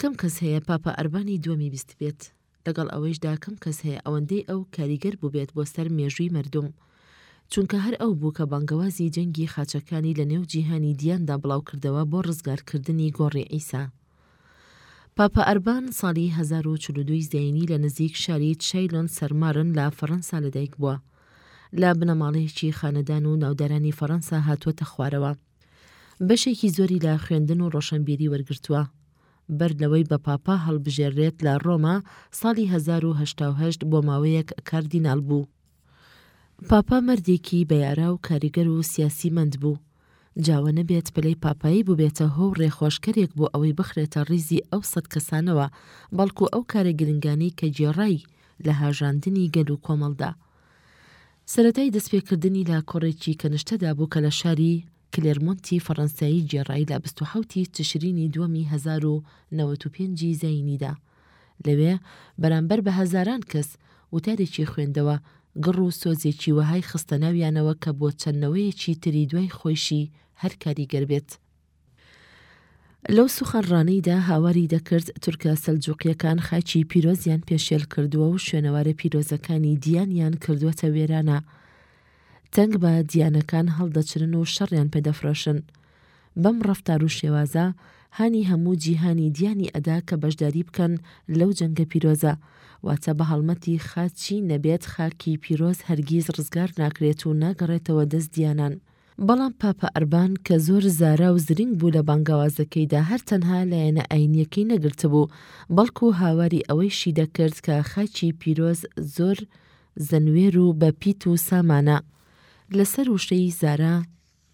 کەم کەس هەیە پاپا ئەربانی دووەمی بیستبێت. لەگەڵ ئەوەیشدا کەم کەس هەیە ئەوەندەی ئەو کاریگەر بووبێت بۆ سەر مێژووی مەردوم. چونکە هەر ئەو بوو کە بانگەوازی جەنگی خاچەکانی لە نێو جیهانی دیاندا بڵاوکردەوە بۆ ڕزگارکردنی گۆڕی عیسا. پاپا ئەربان ساڵی هەزار و چل و دوو زەینی لە نزیک شاری چەیلۆن سەرمارن لە فەڕەنسا لەدایکبووە. لە بنەماڵەیەکی خانەدان و ناودارانی فەڕەنسا هاتووەتە خوارەوە. بەشێکی زۆری لە خوێندن و ڕۆشەنبیری وەرگرتووە. بەر لەوەی بە پاپا هەڵبژێررێت لە ڕۆما ساڵی هەزار و هەشتا و هەشت بۆ ماوەیەک کاردینال بوو. پاپا مەردێکی بە یارا و کاریگەر و سیاسی مەند بوو. جا وە نەبێت پلەی پاپایی بووبێتە هۆ و ڕێخۆشکەرێک بۆ ئەوەی بخرێتە ڕیزی ئەو سەد کەسانەوە، بەڵکو ئەو کارە گرنگانەی کە گێڕای لە هاژاندنی گەل و کۆمەڵدا. سەرەتای دەستپێکردنی لە کۆڕێکی کەنشتەدا بوو کە لە شاری، کلێرمۆنتی فەڕەنسایی گێڕای لە بیست و حەوت ی تشرینی دووەمی هەزار و نەوەد و پێنج ی زایینیدا. لەوێ بەرامبەر بە هەزاران کەس وتارێکی خوێندەوە، گڕ و سۆزێکی وەهای خستە ناویانەوە کە بۆ چەند نەوەیەکی تری دوای خۆیشی هەر کاریگەر بێت. لەو سوخەنڕانیدا هاواری دەکرد تورکە سەلجوقیەکان خاکی پیرۆزیان پێشێل کردوە و شوێنەوارە پیرۆزەکانی دیانیان کردوەتە وێرانە تەنگ بە دیانەکان هەڵدەچرن و شەڕیان پێدەفرۆشن بەم ڕفتار و شێوازە هانی هەموو جیهانی دیانی ئەدا کە بەشداری بکەن لەو جەنگە پیرۆزە واتە بە هەڵمەتی خاچی نەبێت خاکی پیرۆز هەرگیز ڕزگار ناکرێت و ناگەڕێتەوە دەست دیانان بەڵام پاپا ئەربان کە زۆر زارا و زرینگ بوو لە بانگەوازەکەیدا هەر تەنها لایەنە ئاینییەکەی نەگرتبوو، بەڵکو هاواری ئەوەیشی دەکرد کە خاکی پیرۆز زۆر زەنوێر و بە پیت و سامانە. لەسەر وشەی زارا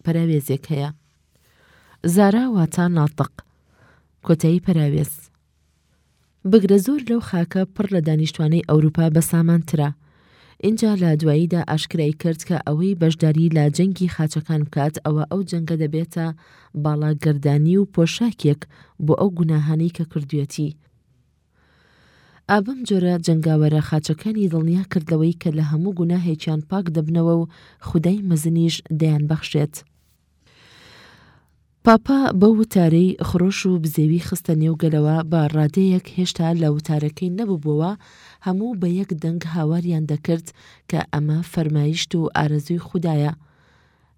پەراوێزێک هەیە. زارا واتا ناتق. کۆتایی پەراوێز. بگرە زۆر لەو خاکە پڕ لە دانیشتوانەی ئەوروپا بە سامان ترە. ئینجا لە دواییدا ئاشکرای کرد کە ئەوەی بەشداری لە جەنگی خاچەکان بکات ئەوە ئەو جەنگە دەبێتە باڵا گەردانی و پۆشاکێک بۆ ئەو گوناهانەی کە کردویەتی. ئا بەم جۆرە جەنگاوەرە خاچەکانی دڵنیا کرد لەوەی کە لە هەموو گوناهێکیان پاک دەبنەوە و خودای مەزنیش دەیانبەخشێت. پاپا بەو وتارەی خرۆش و بزێوی خستە نێو گەلەوە بە ڕادەیەک هێشتا لە وتارەکەی نەببوەوە هەموو بە یەک دەنگ هاواریان دەکرد کە ئەمە فەرمایشت و ئارەزووی خودایە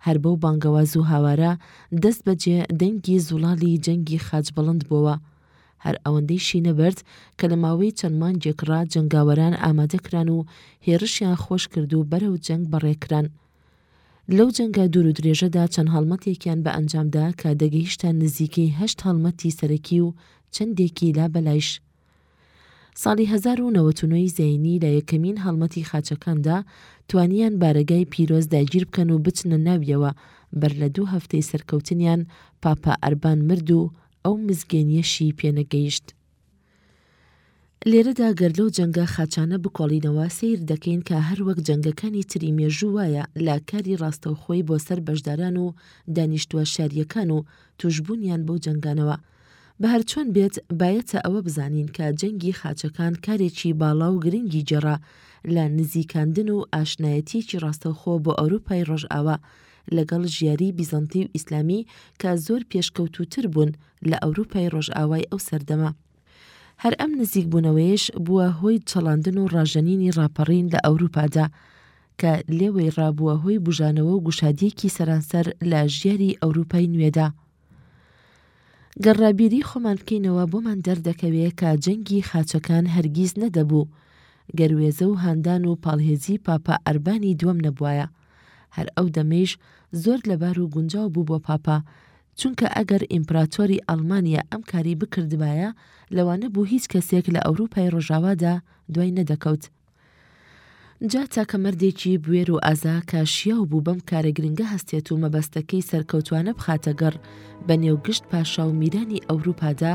هەر بەو بانگەواز و هاوارە دەست بەجێ دەنگی زوڵالی جەنگی خاچ بڵند بۆوە هەر ئەوەندەیشی نەبرد کە لە ماوەی چەند مانگێک ڕا جەنگاوەران ئامادەکران و هێڕشیان خۆش کرد و بەرەو جەنگ بەڕێکران و لەو جەنگە دوور و درێژەدا چەند هەڵمەتێکیان بە ئەنجام دا کە دەگەیشتە نزیکەی هەشت هەڵمەتی سەرەکی و چەندێکی لا بەلایش ساڵی هەزار و نەوەد و نۆ ی زەینی لە یەکەمین هەڵمەتی خاچەکاندا توانیان بارەگای پیرۆز داگیر بکەن و بچنە ناویەوە بەر لە دوو هەفتەی سەرکەوتنیان پاپا ئەربان مرد و ئەو مزگێنیەشی پێنەگەیشت. لێرەدا گەر لەو جەنگە خاچانە بکۆڵینەوە سیر دەکەین کە هەر وەک جەنگەکانی تری مێژوو وایە لە کاری ڕاستەوخۆی بۆ سەر بەشداران و دانیشتوە شاریەکان و توشبونیان بەو جەنگانەوە بە هەرچۆن بێت بایەتە ئەوە بزانین کە جەنگی خاچەکان کارێکی باڵا و گرنگی جێڕا لە نزیکاندن و ئاشنایەتیەکی ڕاستەوخۆ بۆ ئەوروپای ڕۆژئاوا لەگەڵ ژیاری بیزەنتی و ئیسلامی کە زۆر پێشکەوتوتر بوون لە ئەوروپای ڕۆژئاوای ئەو سەردەمە. هەر ئەم نزیکبوونەوەیەش بووە هۆی چەڵاندن و ڕاژەنینی ڕاپەڕین لە ئەوروپادا، کە لێوەی ڕا بووە هۆی بوژانەوە و گوشادیەکی سەرانسەر لە ژیاری ئەوروپای نوێدا. گەر ڕابیری خۆمان بکەینەوە بۆمان دەردەکەوێ کە جەنگی خاچەکان هەرگیز نەدەبوو گەر وێزە و هاندان و پاڵهێزی پاپا ئەربانی دووەم نەبوایە، هەر ئەو دەمەیش زۆر لەبار و گونجاو بوو بۆ پاپا چونکە ئەگەر ئیمپراتۆری ئەڵمانیا ئەم کاری بکردبایە لەوانە بوو هیچ کەسێک لە ئەوروپای ڕۆژاوادا دوای نەدەکەوت. جا تاکە مەردێکی بوێر و ئازا کە شیاو بوو بەم کارە گرنگە هەستێت و مەبەستەکەی سەرکەوتوانە بخاتە گەڕ بە نێو گشت پاشا و میرانی ئەوروپادا،